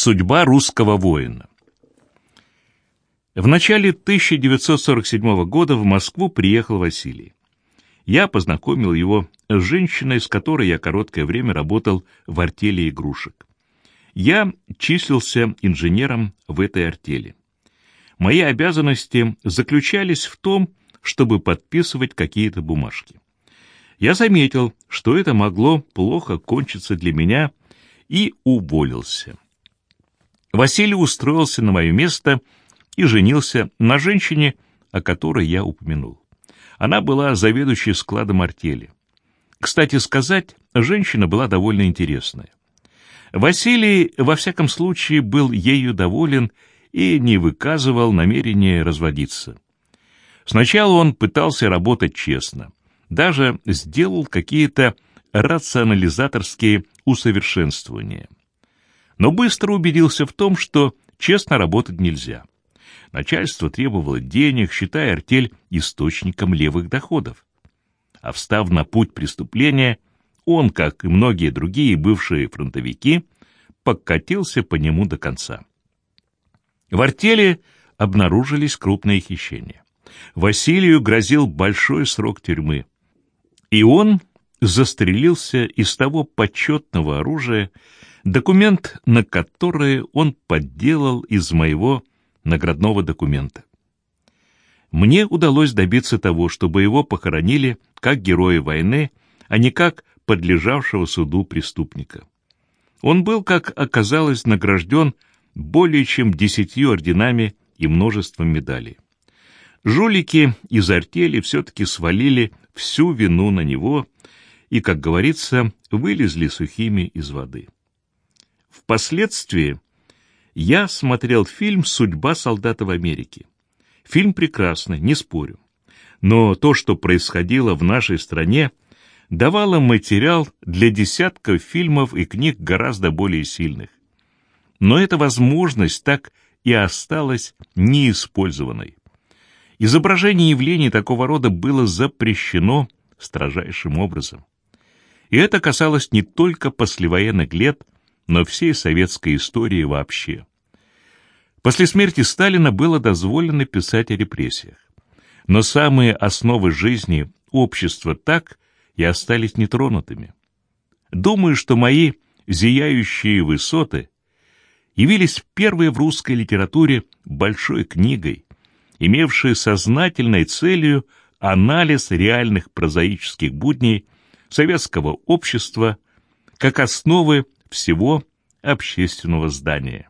Судьба русского воина. В начале 1947 года в Москву приехал Василий. Я познакомил его с женщиной, с которой я короткое время работал в артели игрушек. Я числился инженером в этой артели. Мои обязанности заключались в том, чтобы подписывать какие-то бумажки. Я заметил, что это могло плохо кончиться для меня, и уволился. Василий устроился на мое место и женился на женщине, о которой я упомянул. Она была заведующей складом артели. Кстати сказать, женщина была довольно интересная. Василий, во всяком случае, был ею доволен и не выказывал намерения разводиться. Сначала он пытался работать честно, даже сделал какие-то рационализаторские усовершенствования. Но быстро убедился в том, что честно работать нельзя. Начальство требовало денег, считая артель источником левых доходов. А встав на путь преступления, он, как и многие другие бывшие фронтовики, покатился по нему до конца. В артели обнаружились крупные хищения. Василию грозил большой срок тюрьмы. И он застрелился из того почетного оружия, документ на который он подделал из моего наградного документа. Мне удалось добиться того, чтобы его похоронили как героя войны, а не как подлежавшего суду преступника. Он был, как оказалось, награжден более чем десятью орденами и множеством медалей. Жулики из артели все-таки свалили всю вину на него и, как говорится, вылезли сухими из воды. Впоследствии я смотрел фильм «Судьба солдата в Америке». Фильм прекрасный, не спорю. Но то, что происходило в нашей стране, давало материал для десятков фильмов и книг гораздо более сильных. Но эта возможность так и осталась неиспользованной. Изображение явлений такого рода было запрещено строжайшим образом. И это касалось не только послевоенных лет, но всей советской истории вообще. После смерти Сталина было дозволено писать о репрессиях. Но самые основы жизни общества так и остались нетронутыми. Думаю, что мои зияющие высоты явились первой в русской литературе большой книгой, имевшей сознательной целью анализ реальных прозаических будней советского общества как основы всего общественного здания.